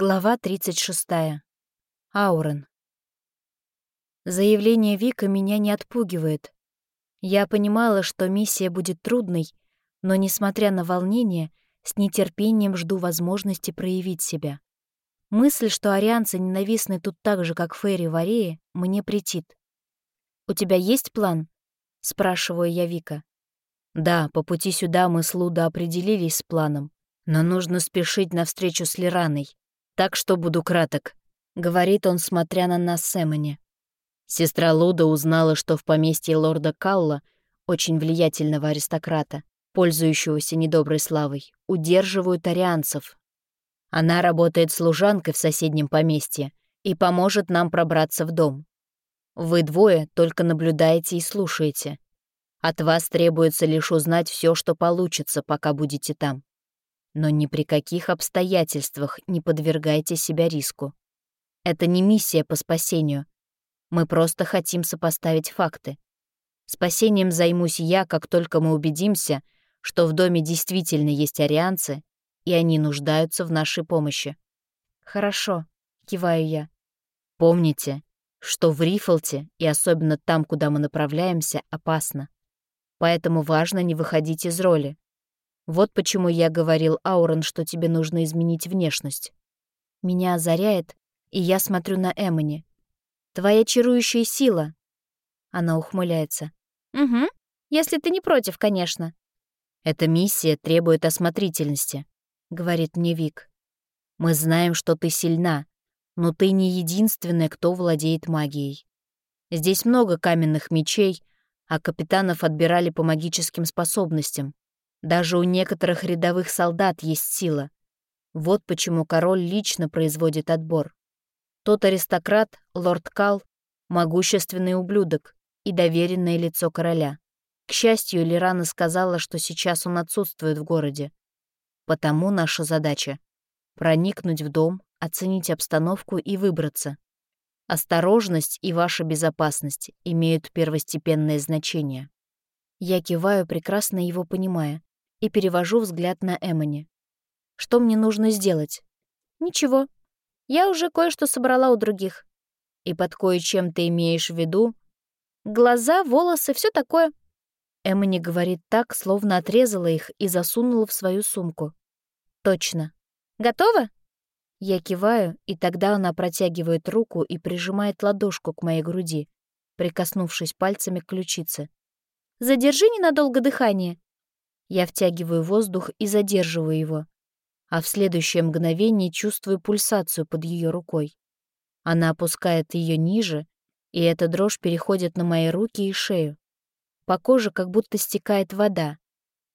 Глава 36. Аурен. Заявление Вика меня не отпугивает. Я понимала, что миссия будет трудной, но, несмотря на волнение, с нетерпением жду возможности проявить себя. Мысль, что арианцы ненавистны тут так же, как Фейри в Арее, мне претит. «У тебя есть план?» — спрашиваю я Вика. «Да, по пути сюда мы с Луда определились с планом, но нужно спешить навстречу с Лираной так что буду краток», — говорит он, смотря на нас с Эмони. Сестра Луда узнала, что в поместье лорда Калла, очень влиятельного аристократа, пользующегося недоброй славой, удерживают арианцев. Она работает служанкой в соседнем поместье и поможет нам пробраться в дом. Вы двое только наблюдаете и слушаете. От вас требуется лишь узнать все, что получится, пока будете там. Но ни при каких обстоятельствах не подвергайте себя риску. Это не миссия по спасению. Мы просто хотим сопоставить факты. Спасением займусь я, как только мы убедимся, что в доме действительно есть арианцы, и они нуждаются в нашей помощи. «Хорошо», — киваю я. «Помните, что в Рифлте, и особенно там, куда мы направляемся, опасно. Поэтому важно не выходить из роли. Вот почему я говорил, Аурен, что тебе нужно изменить внешность. Меня озаряет, и я смотрю на Эмони. Твоя чарующая сила. Она ухмыляется. Угу, если ты не против, конечно. Эта миссия требует осмотрительности, говорит мне Вик. Мы знаем, что ты сильна, но ты не единственная, кто владеет магией. Здесь много каменных мечей, а капитанов отбирали по магическим способностям. Даже у некоторых рядовых солдат есть сила. Вот почему король лично производит отбор. Тот аристократ, лорд Кал, могущественный ублюдок и доверенное лицо короля. К счастью, Лирана сказала, что сейчас он отсутствует в городе. Потому наша задача — проникнуть в дом, оценить обстановку и выбраться. Осторожность и ваша безопасность имеют первостепенное значение. Я киваю, прекрасно его понимая и перевожу взгляд на Эмони. Что мне нужно сделать? Ничего. Я уже кое-что собрала у других. И под кое-чем ты имеешь в виду? Глаза, волосы, все такое. Эмони говорит так, словно отрезала их и засунула в свою сумку. Точно. Готова? Я киваю, и тогда она протягивает руку и прижимает ладошку к моей груди, прикоснувшись пальцами к ключице. «Задержи ненадолго дыхание. Я втягиваю воздух и задерживаю его, а в следующее мгновение чувствую пульсацию под ее рукой. Она опускает ее ниже, и эта дрожь переходит на мои руки и шею. По коже как будто стекает вода,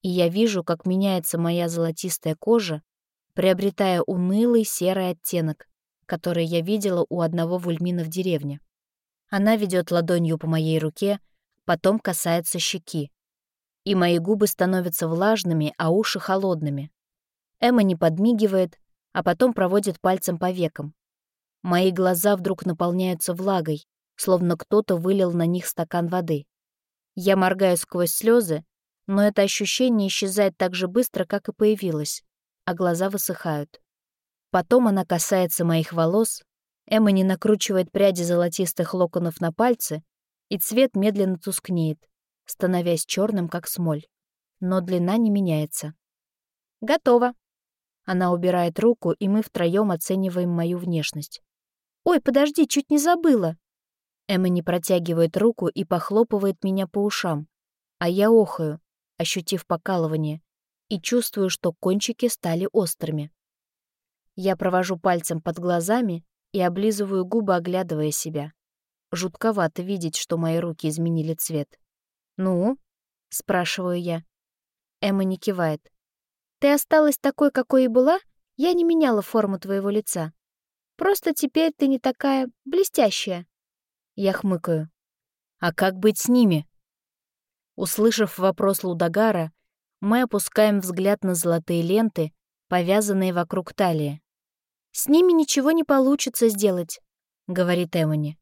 и я вижу, как меняется моя золотистая кожа, приобретая унылый серый оттенок, который я видела у одного вульмина в деревне. Она ведет ладонью по моей руке, потом касается щеки и мои губы становятся влажными, а уши холодными. Эмма не подмигивает, а потом проводит пальцем по векам. Мои глаза вдруг наполняются влагой, словно кто-то вылил на них стакан воды. Я моргаю сквозь слезы, но это ощущение исчезает так же быстро, как и появилось, а глаза высыхают. Потом она касается моих волос, Эмма не накручивает пряди золотистых локонов на пальцы, и цвет медленно тускнеет становясь черным, как смоль. Но длина не меняется. «Готово». Она убирает руку, и мы втроем оцениваем мою внешность. «Ой, подожди, чуть не забыла». Эмма не протягивает руку и похлопывает меня по ушам, а я охаю, ощутив покалывание, и чувствую, что кончики стали острыми. Я провожу пальцем под глазами и облизываю губы, оглядывая себя. Жутковато видеть, что мои руки изменили цвет. «Ну?» — спрашиваю я. Эмма не кивает. «Ты осталась такой, какой и была? Я не меняла форму твоего лица. Просто теперь ты не такая блестящая». Я хмыкаю. «А как быть с ними?» Услышав вопрос Лудагара, мы опускаем взгляд на золотые ленты, повязанные вокруг талии. «С ними ничего не получится сделать», — говорит Эмони.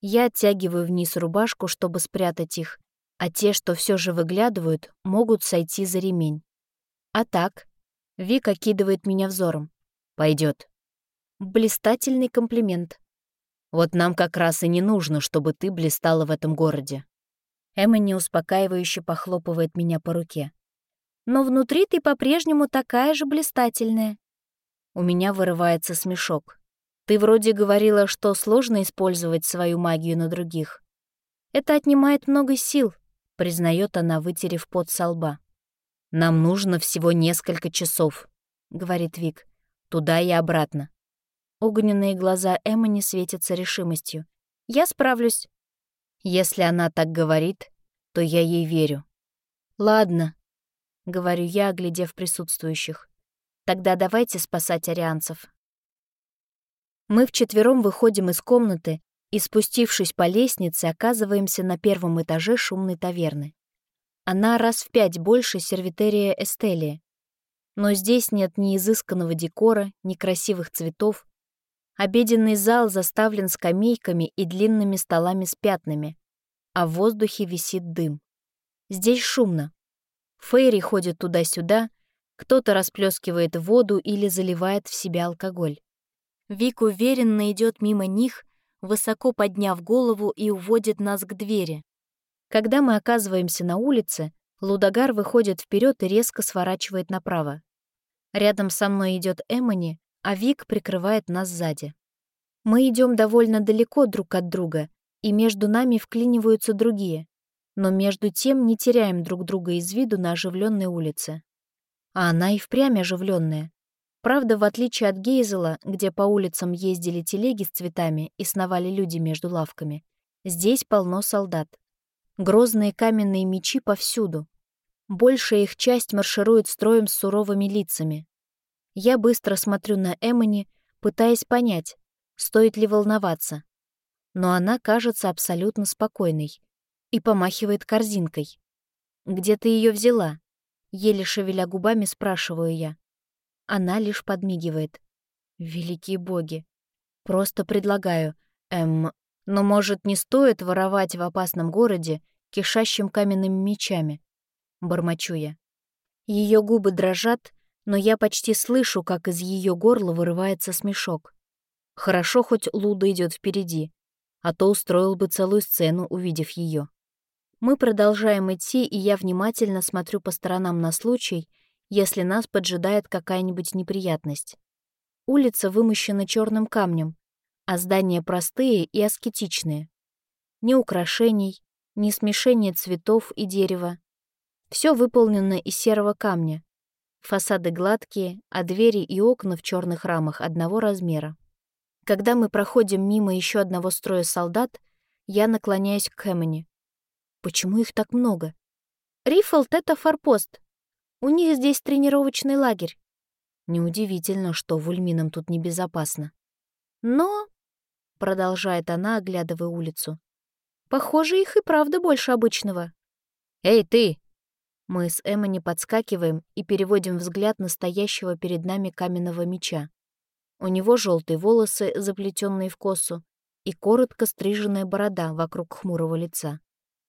Я оттягиваю вниз рубашку, чтобы спрятать их, а те, что все же выглядывают, могут сойти за ремень. А так, Вика кидывает меня взором. Пойдет. Блистательный комплимент. Вот нам как раз и не нужно, чтобы ты блистала в этом городе. Эмма успокаивающе похлопывает меня по руке. Но внутри ты по-прежнему такая же блистательная. У меня вырывается смешок. Ты вроде говорила, что сложно использовать свою магию на других. Это отнимает много сил, признает она, вытерев пот со лба. «Нам нужно всего несколько часов», — говорит Вик. «Туда и обратно». Огненные глаза Эммони светятся решимостью. «Я справлюсь». Если она так говорит, то я ей верю. «Ладно», — говорю я, оглядев присутствующих. «Тогда давайте спасать арианцев». Мы вчетвером выходим из комнаты и, спустившись по лестнице, оказываемся на первом этаже шумной таверны. Она раз в пять больше сервитерия Эстелия. Но здесь нет ни изысканного декора, ни красивых цветов. Обеденный зал заставлен скамейками и длинными столами с пятнами, а в воздухе висит дым. Здесь шумно. Фейри ходят туда-сюда, кто-то расплескивает воду или заливает в себя алкоголь. Вик уверенно идет мимо них, высоко подняв голову и уводит нас к двери. Когда мы оказываемся на улице, Лудогар выходит вперед и резко сворачивает направо. Рядом со мной идет Эмони, а Вик прикрывает нас сзади. Мы идем довольно далеко друг от друга, и между нами вклиниваются другие, но между тем не теряем друг друга из виду на оживленной улице. А она и впрямь оживленная. Правда, в отличие от Гейзела, где по улицам ездили телеги с цветами и сновали люди между лавками, здесь полно солдат. Грозные каменные мечи повсюду. Большая их часть марширует строем с суровыми лицами. Я быстро смотрю на Эмони, пытаясь понять, стоит ли волноваться. Но она кажется абсолютно спокойной и помахивает корзинкой. «Где ты ее взяла?» Еле шевеля губами, спрашиваю я. Она лишь подмигивает. «Великие боги! Просто предлагаю, эм, но, может, не стоит воровать в опасном городе, кишащим каменными мечами? Бормочу я. Ее губы дрожат, но я почти слышу, как из ее горла вырывается смешок. Хорошо, хоть Луда идет впереди, а то устроил бы целую сцену, увидев ее. Мы продолжаем идти, и я внимательно смотрю по сторонам на случай, если нас поджидает какая-нибудь неприятность. Улица вымощена черным камнем, а здания простые и аскетичные. Ни украшений, ни смешения цветов и дерева. Все выполнено из серого камня. Фасады гладкие, а двери и окна в черных рамах одного размера. Когда мы проходим мимо еще одного строя солдат, я наклоняюсь к Хэммони. Почему их так много? Рифлд — это форпост. У них здесь тренировочный лагерь. Неудивительно, что вульминам тут небезопасно. Но — продолжает она, оглядывая улицу. «Похоже, их и правда больше обычного». «Эй, ты!» Мы с Эммони подскакиваем и переводим взгляд настоящего перед нами каменного меча. У него желтые волосы, заплетенные в косу, и коротко стриженная борода вокруг хмурого лица.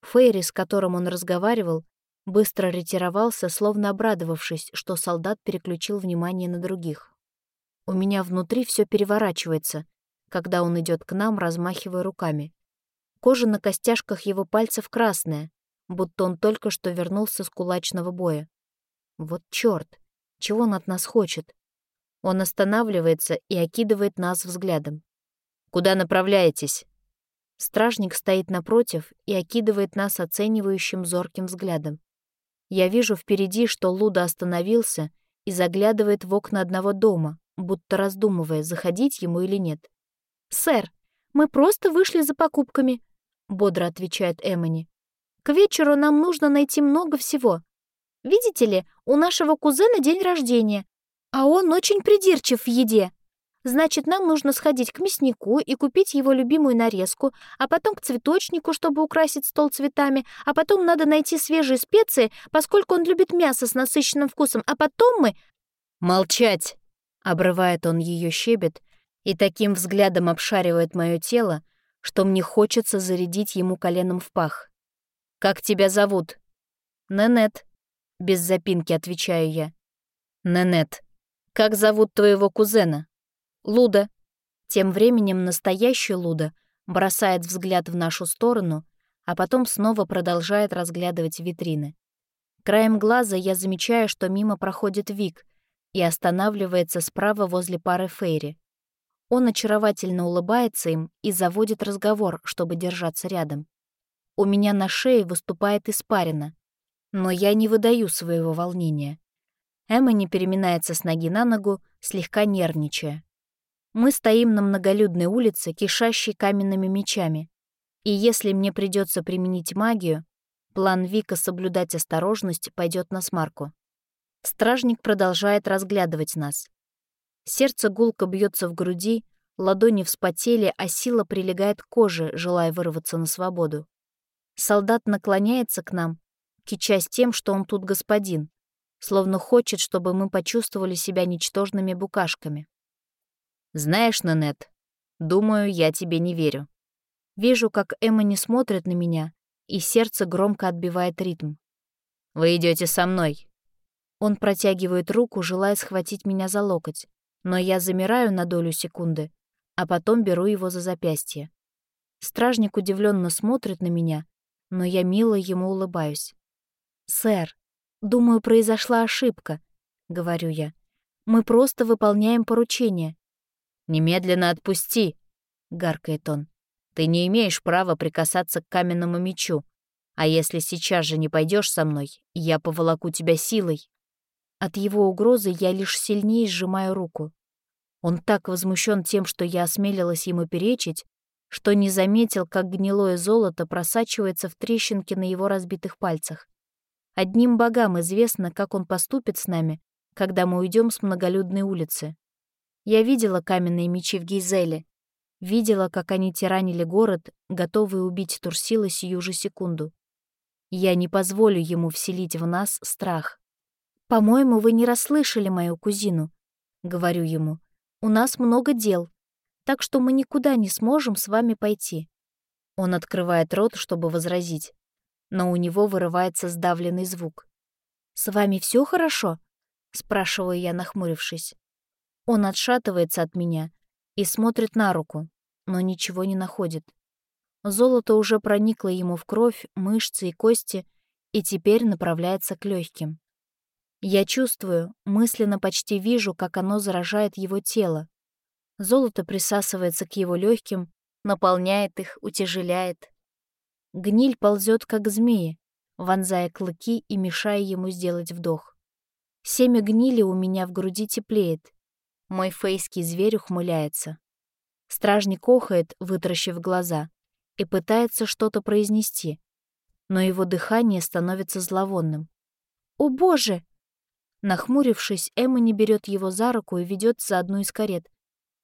Фейри, с которым он разговаривал, быстро ретировался, словно обрадовавшись, что солдат переключил внимание на других. У меня внутри все переворачивается, когда он идет к нам, размахивая руками. Кожа на костяшках его пальцев красная, будто он только что вернулся с кулачного боя. Вот чёрт, чего он от нас хочет? Он останавливается и окидывает нас взглядом. «Куда направляетесь?» Стражник стоит напротив и окидывает нас оценивающим зорким взглядом. Я вижу впереди, что Луда остановился и заглядывает в окна одного дома, будто раздумывая, заходить ему или нет. «Сэр, мы просто вышли за покупками», — бодро отвечает Эмони. «К вечеру нам нужно найти много всего. Видите ли, у нашего кузена день рождения, а он очень придирчив в еде. Значит, нам нужно сходить к мяснику и купить его любимую нарезку, а потом к цветочнику, чтобы украсить стол цветами, а потом надо найти свежие специи, поскольку он любит мясо с насыщенным вкусом, а потом мы...» «Молчать!» — обрывает он ее щебет и таким взглядом обшаривает мое тело, что мне хочется зарядить ему коленом в пах. «Как тебя зовут?» «Ненет», — без запинки отвечаю я. «Ненет, как зовут твоего кузена?» «Луда», Тем временем настоящий Луда бросает взгляд в нашу сторону, а потом снова продолжает разглядывать витрины. Краем глаза я замечаю, что мимо проходит Вик и останавливается справа возле пары Фейри. Он очаровательно улыбается им и заводит разговор, чтобы держаться рядом. У меня на шее выступает испарина, но я не выдаю своего волнения. Эмма не переминается с ноги на ногу, слегка нервничая. Мы стоим на многолюдной улице, кишащей каменными мечами. И если мне придется применить магию, план Вика соблюдать осторожность пойдет на смарку. Стражник продолжает разглядывать нас. Сердце гулко бьется в груди, ладони вспотели, а сила прилегает к коже, желая вырваться на свободу. Солдат наклоняется к нам, кичась тем, что он тут господин, словно хочет, чтобы мы почувствовали себя ничтожными букашками. «Знаешь, Нанет, думаю, я тебе не верю. Вижу, как Эмма не смотрит на меня, и сердце громко отбивает ритм. «Вы идете со мной». Он протягивает руку, желая схватить меня за локоть, но я замираю на долю секунды, а потом беру его за запястье. Стражник удивленно смотрит на меня, но я мило ему улыбаюсь. «Сэр, думаю, произошла ошибка», — говорю я. «Мы просто выполняем поручение». «Немедленно отпусти», — гаркает он. «Ты не имеешь права прикасаться к каменному мечу, а если сейчас же не пойдешь со мной, я поволоку тебя силой». От его угрозы я лишь сильнее сжимаю руку. Он так возмущен тем, что я осмелилась ему перечить, что не заметил, как гнилое золото просачивается в трещинки на его разбитых пальцах. Одним богам известно, как он поступит с нами, когда мы уйдем с многолюдной улицы. Я видела каменные мечи в Гейзеле, видела, как они тиранили город, готовые убить Турсила сию же секунду. Я не позволю ему вселить в нас страх. «По-моему, вы не расслышали мою кузину», — говорю ему. «У нас много дел, так что мы никуда не сможем с вами пойти». Он открывает рот, чтобы возразить, но у него вырывается сдавленный звук. «С вами все хорошо?» — спрашиваю я, нахмурившись. Он отшатывается от меня и смотрит на руку, но ничего не находит. Золото уже проникло ему в кровь, мышцы и кости и теперь направляется к легким. Я чувствую, мысленно почти вижу, как оно заражает его тело, Золото присасывается к его легким, наполняет их, утяжеляет. Гниль ползет, как змеи, вонзая клыки и мешая ему сделать вдох. Семя гнили у меня в груди теплеет. Мой фейский зверь ухмыляется. Стражник охает, вытаращив глаза, и пытается что-то произнести, но его дыхание становится зловонным. «О, Боже!» Нахмурившись, Эмма не берет его за руку и ведет за одну из карет,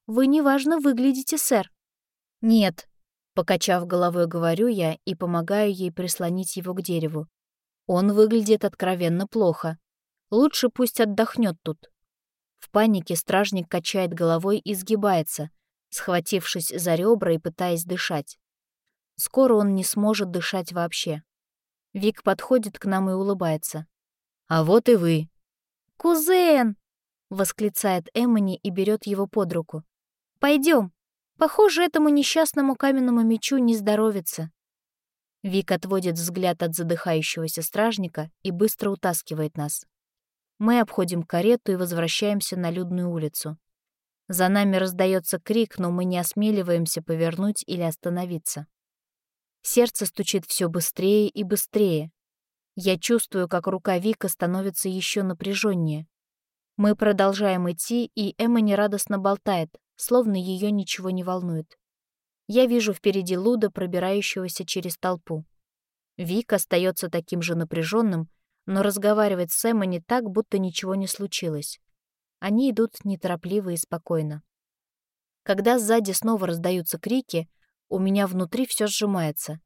вы неважно выглядите, сэр». «Нет», — покачав головой, говорю я и помогаю ей прислонить его к дереву. «Он выглядит откровенно плохо. Лучше пусть отдохнет тут». В панике стражник качает головой и сгибается, схватившись за ребра и пытаясь дышать. Скоро он не сможет дышать вообще. Вик подходит к нам и улыбается. «А вот и вы». «Кузен!» — восклицает Эммони и берет его под руку. Пойдем. Похоже, этому несчастному каменному мечу не здоровится. Вик отводит взгляд от задыхающегося стражника и быстро утаскивает нас. Мы обходим карету и возвращаемся на людную улицу. За нами раздается крик, но мы не осмеливаемся повернуть или остановиться. Сердце стучит все быстрее и быстрее. Я чувствую, как рука Вика становится еще напряженнее. Мы продолжаем идти, и Эмма нерадостно болтает, словно ее ничего не волнует. Я вижу впереди Луда, пробирающегося через толпу. Вик остается таким же напряженным, но разговаривает с Эмма не так, будто ничего не случилось. Они идут неторопливо и спокойно. Когда сзади снова раздаются крики, у меня внутри все сжимается.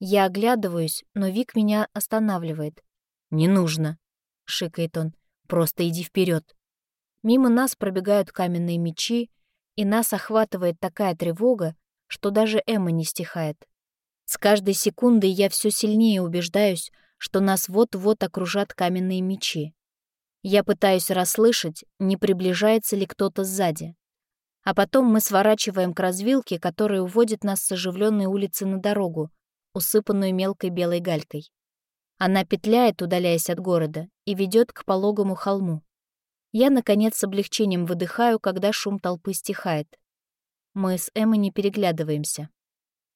Я оглядываюсь, но Вик меня останавливает. «Не нужно», — шикает он, — «просто иди вперед. Мимо нас пробегают каменные мечи, и нас охватывает такая тревога, что даже Эмма не стихает. С каждой секундой я все сильнее убеждаюсь, что нас вот-вот окружат каменные мечи. Я пытаюсь расслышать, не приближается ли кто-то сзади. А потом мы сворачиваем к развилке, которая уводит нас с оживленной улицы на дорогу, усыпанную мелкой белой галькой. Она петляет, удаляясь от города, и ведет к пологому холму. Я, наконец, с облегчением выдыхаю, когда шум толпы стихает. Мы с Эммой не переглядываемся.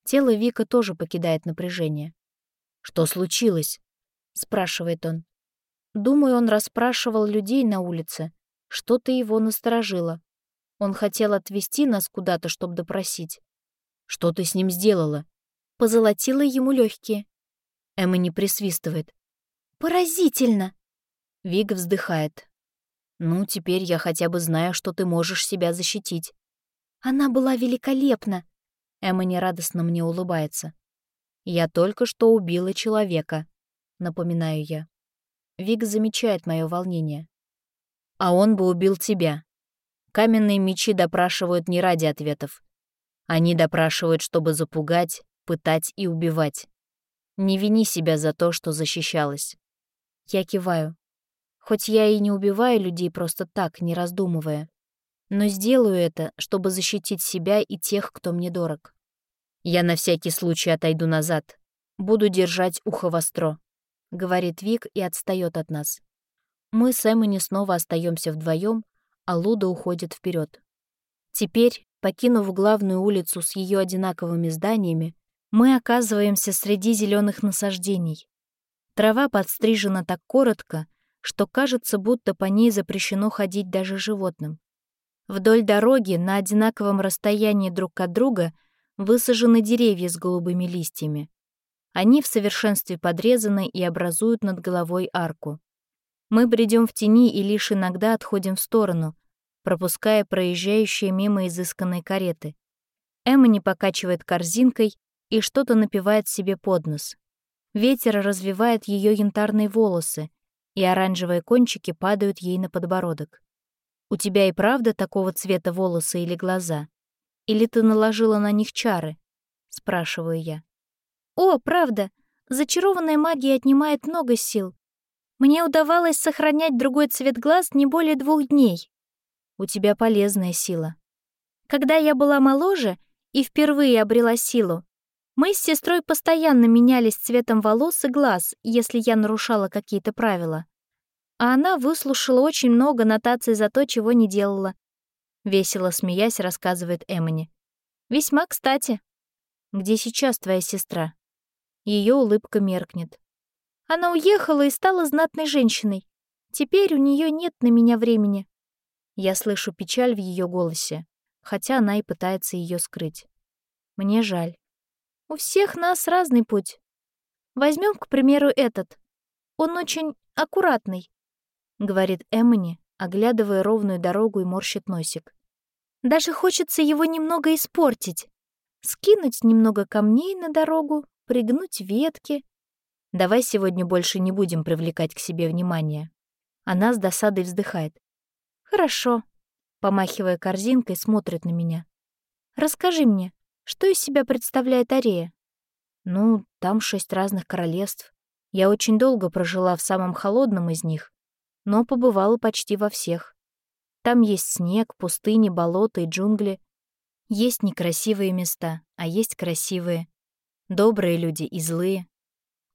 Тело Вика тоже покидает напряжение. «Что случилось?» — спрашивает он. Думаю, он расспрашивал людей на улице. Что-то его насторожило. Он хотел отвезти нас куда-то, чтобы допросить. «Что ты с ним сделала?» Позолотила ему легкие. Эмма не присвистывает. «Поразительно!» Вик вздыхает. «Ну, теперь я хотя бы знаю, что ты можешь себя защитить». «Она была великолепна!» Эмма нерадостно мне улыбается. «Я только что убила человека», — напоминаю я. Вик замечает мое волнение. «А он бы убил тебя. Каменные мечи допрашивают не ради ответов. Они допрашивают, чтобы запугать, пытать и убивать. Не вини себя за то, что защищалась. Я киваю. Хоть я и не убиваю людей просто так, не раздумывая. Но сделаю это, чтобы защитить себя и тех, кто мне дорог. Я на всякий случай отойду назад. Буду держать ухо востро, — говорит Вик и отстает от нас. Мы с Эммони снова остаемся вдвоем, а Луда уходит вперед. Теперь, покинув главную улицу с ее одинаковыми зданиями, мы оказываемся среди зеленых насаждений. Трава подстрижена так коротко, что кажется, будто по ней запрещено ходить даже животным. Вдоль дороги на одинаковом расстоянии друг от друга высажены деревья с голубыми листьями. Они в совершенстве подрезаны и образуют над головой арку. Мы бредем в тени и лишь иногда отходим в сторону, пропуская проезжающие мимо изысканной кареты. Эмма не покачивает корзинкой, и что-то напевает себе под нос. Ветер развивает ее янтарные волосы, и оранжевые кончики падают ей на подбородок. «У тебя и правда такого цвета волосы или глаза? Или ты наложила на них чары?» — спрашиваю я. «О, правда! Зачарованная магия отнимает много сил. Мне удавалось сохранять другой цвет глаз не более двух дней. У тебя полезная сила. Когда я была моложе и впервые обрела силу, мы с сестрой постоянно менялись цветом волос и глаз, если я нарушала какие-то правила. А она выслушала очень много нотаций за то, чего не делала. Весело смеясь, рассказывает Эмони. «Весьма кстати. Где сейчас твоя сестра?» Ее улыбка меркнет. Она уехала и стала знатной женщиной. Теперь у нее нет на меня времени. Я слышу печаль в ее голосе, хотя она и пытается ее скрыть. Мне жаль. У всех нас разный путь. Возьмем, к примеру, этот. Он очень аккуратный, — говорит Эммони, оглядывая ровную дорогу и морщит носик. Даже хочется его немного испортить. Скинуть немного камней на дорогу, пригнуть ветки. Давай сегодня больше не будем привлекать к себе внимание. Она с досадой вздыхает. Хорошо. Помахивая корзинкой, смотрит на меня. Расскажи мне, что из себя представляет Арея? Ну, там шесть разных королевств. Я очень долго прожила в самом холодном из них, но побывала почти во всех. Там есть снег, пустыни, болота и джунгли. Есть некрасивые места, а есть красивые. Добрые люди и злые.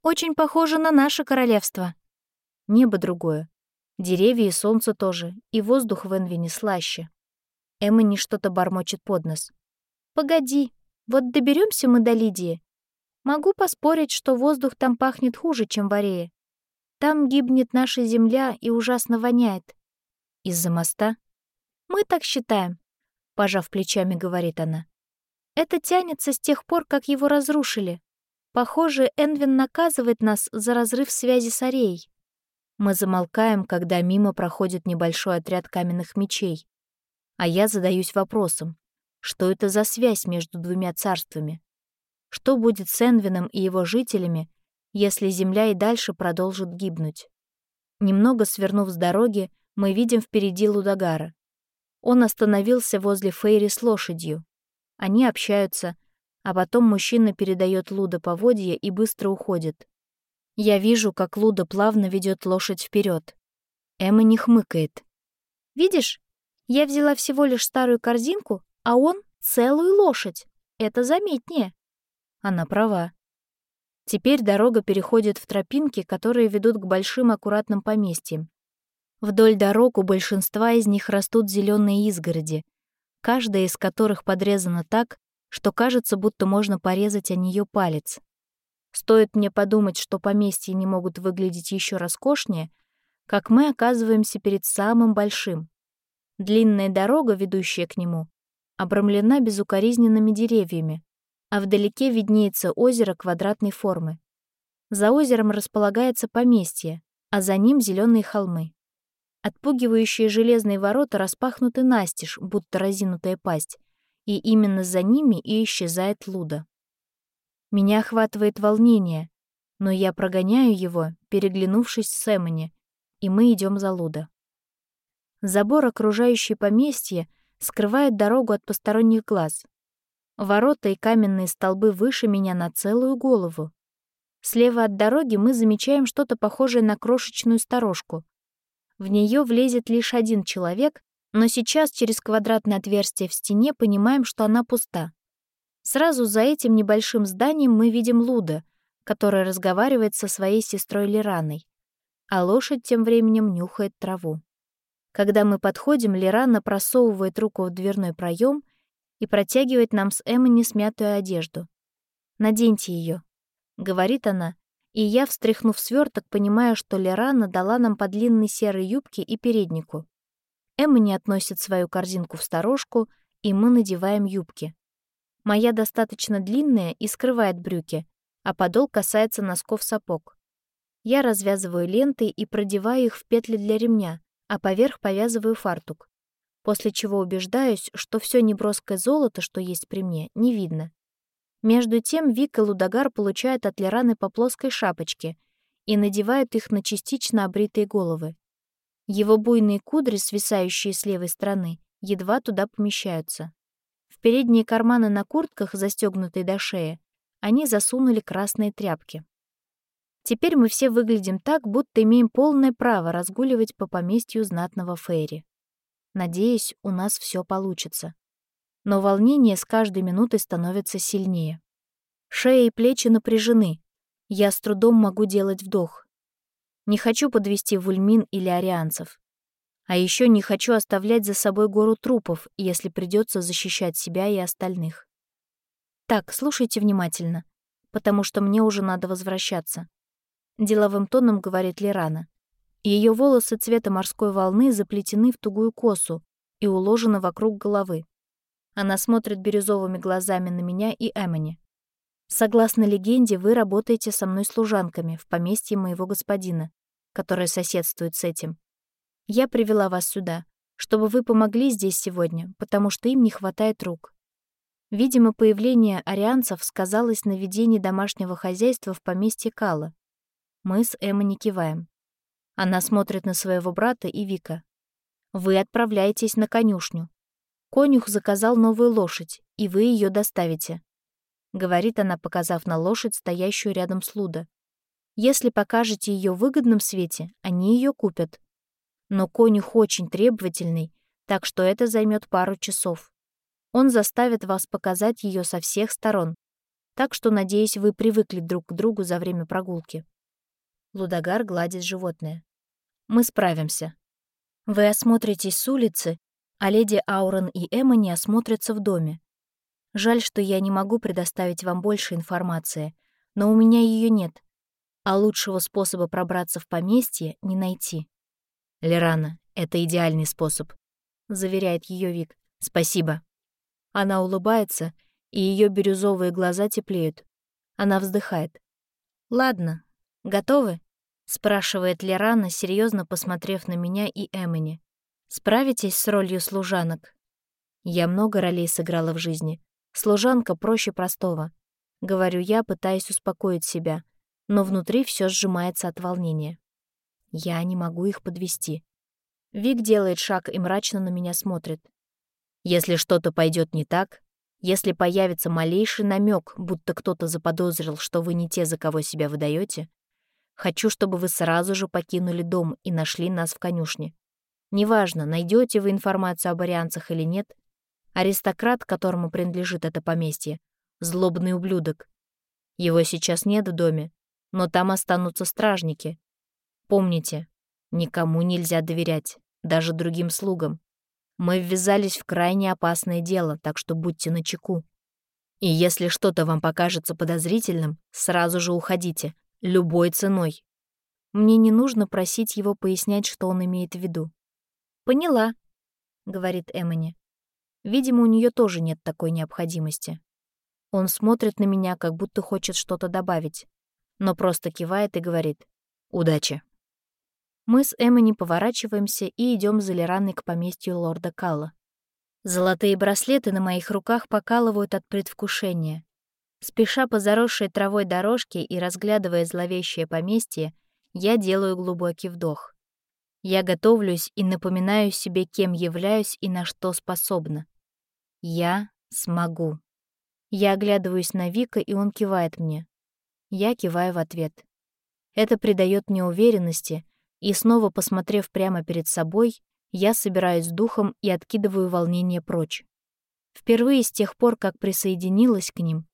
Очень похоже на наше королевство. Небо другое. Деревья и солнце тоже, и воздух в Энвине слаще. Эммани что-то бормочет под нос. «Погоди, вот доберемся мы до Лидии. Могу поспорить, что воздух там пахнет хуже, чем в Арее. Там гибнет наша земля и ужасно воняет. Из-за моста? Мы так считаем, пожав плечами, говорит она. Это тянется с тех пор, как его разрушили. Похоже, Энвин наказывает нас за разрыв связи с Ареей. Мы замолкаем, когда мимо проходит небольшой отряд каменных мечей. А я задаюсь вопросом, что это за связь между двумя царствами? Что будет с Энвином и его жителями, если земля и дальше продолжит гибнуть? Немного свернув с дороги, мы видим впереди Лудагара. Он остановился возле Фейри с лошадью. Они общаются, а потом мужчина передает Луда поводья и быстро уходит. Я вижу, как Луда плавно ведет лошадь вперед. Эмма не хмыкает. «Видишь, Я взяла всего лишь старую корзинку, а он — целую лошадь. Это заметнее. Она права. Теперь дорога переходит в тропинки, которые ведут к большим аккуратным поместьям. Вдоль дорог у большинства из них растут зеленые изгороди, каждая из которых подрезана так, что кажется, будто можно порезать о нее палец. Стоит мне подумать, что поместья не могут выглядеть еще роскошнее, как мы оказываемся перед самым большим. Длинная дорога, ведущая к нему, обрамлена безукоризненными деревьями, а вдалеке виднеется озеро квадратной формы. За озером располагается поместье, а за ним зеленые холмы. Отпугивающие железные ворота распахнуты настежь, будто разинутая пасть, и именно за ними и исчезает Луда. Меня охватывает волнение, но я прогоняю его, переглянувшись с Эмони, и мы идем за Луда. Забор, окружающий поместье, скрывает дорогу от посторонних глаз. Ворота и каменные столбы выше меня на целую голову. Слева от дороги мы замечаем что-то похожее на крошечную сторожку. В нее влезет лишь один человек, но сейчас через квадратное отверстие в стене понимаем, что она пуста. Сразу за этим небольшим зданием мы видим Луда, которая разговаривает со своей сестрой Лираной, а лошадь тем временем нюхает траву. Когда мы подходим, Лирана просовывает руку в дверной проем и протягивает нам с Эммони смятую одежду. «Наденьте ее», — говорит она, и я, встряхнув сверток, понимаю, что Лирана дала нам по длинной серой юбке и переднику. Эммони относит свою корзинку в сторожку, и мы надеваем юбки. Моя достаточно длинная и скрывает брюки, а подол касается носков сапог. Я развязываю ленты и продеваю их в петли для ремня, а поверх повязываю фартук. После чего убеждаюсь, что все неброское золото, что есть при мне, не видно. Между тем Вик и Лудогар получают от Лераны по плоской шапочке и надевают их на частично обритые головы. Его буйные кудри, свисающие с левой стороны, едва туда помещаются. В передние карманы на куртках, застегнутые до шеи, они засунули красные тряпки. Теперь мы все выглядим так, будто имеем полное право разгуливать по поместью знатного Фейри. Надеюсь, у нас все получится. Но волнение с каждой минутой становится сильнее. Шея и плечи напряжены. Я с трудом могу делать вдох. Не хочу подвести вульмин или арианцев. А еще не хочу оставлять за собой гору трупов, если придется защищать себя и остальных. Так, слушайте внимательно, потому что мне уже надо возвращаться. — деловым тоном говорит Лирана. Ее волосы цвета морской волны заплетены в тугую косу и уложены вокруг головы. Она смотрит бирюзовыми глазами на меня и Эмони. «Согласно легенде, вы работаете со мной служанками в поместье моего господина, которое соседствует с этим. Я привела вас сюда, чтобы вы помогли здесь сегодня, потому что им не хватает рук. Видимо, появление арианцев сказалось на ведении домашнего хозяйства в поместье Кала, мы с Эммой киваем. Она смотрит на своего брата и Вика. «Вы отправляетесь на конюшню. Конюх заказал новую лошадь, и вы ее доставите», — говорит она, показав на лошадь, стоящую рядом с Луда. «Если покажете ее в выгодном свете, они ее купят. Но конюх очень требовательный, так что это займет пару часов. Он заставит вас показать ее со всех сторон, так что, надеюсь, вы привыкли друг к другу за время прогулки». Лудогар гладит животное. «Мы справимся. Вы осмотритесь с улицы, а леди Аурен и Эмма осмотрятся в доме. Жаль, что я не могу предоставить вам больше информации, но у меня ее нет, а лучшего способа пробраться в поместье не найти». «Лерана, это идеальный способ», — заверяет ее Вик. «Спасибо». Она улыбается, и ее бирюзовые глаза теплеют. Она вздыхает. «Ладно, готовы?» — спрашивает Лерана, серьезно посмотрев на меня и Эмони. «Справитесь с ролью служанок?» Я много ролей сыграла в жизни. Служанка проще простого. Говорю я, пытаясь успокоить себя, но внутри все сжимается от волнения. Я не могу их подвести. Вик делает шаг и мрачно на меня смотрит. Если что-то пойдет не так, если появится малейший намек, будто кто-то заподозрил, что вы не те, за кого себя выдаете, Хочу, чтобы вы сразу же покинули дом и нашли нас в конюшне. Неважно, найдете вы информацию об арианцах или нет, аристократ, которому принадлежит это поместье, злобный ублюдок. Его сейчас нет в доме, но там останутся стражники. Помните, никому нельзя доверять, даже другим слугам. Мы ввязались в крайне опасное дело, так что будьте начеку. И если что-то вам покажется подозрительным, сразу же уходите, любой ценой. Мне не нужно просить его пояснять, что он имеет в виду. «Поняла», — говорит Эмони. Видимо, у нее тоже нет такой необходимости. Он смотрит на меня, как будто хочет что-то добавить, но просто кивает и говорит «Удачи». Мы с Эмони поворачиваемся и идем за Леранной к поместью лорда Калла. Золотые браслеты на моих руках покалывают от предвкушения. Спеша по заросшей травой дорожке и разглядывая зловещее поместье, я делаю глубокий вдох. Я готовлюсь и напоминаю себе, кем являюсь и на что способна. Я смогу. Я оглядываюсь на Вика, и он кивает мне. Я киваю в ответ. Это придает мне уверенности, и снова посмотрев прямо перед собой, я собираюсь с духом и откидываю волнение прочь. Впервые с тех пор, как присоединилась к ним,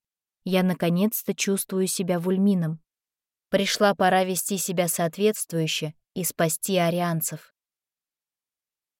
я наконец-то чувствую себя вульмином. Пришла пора вести себя соответствующе и спасти арианцев.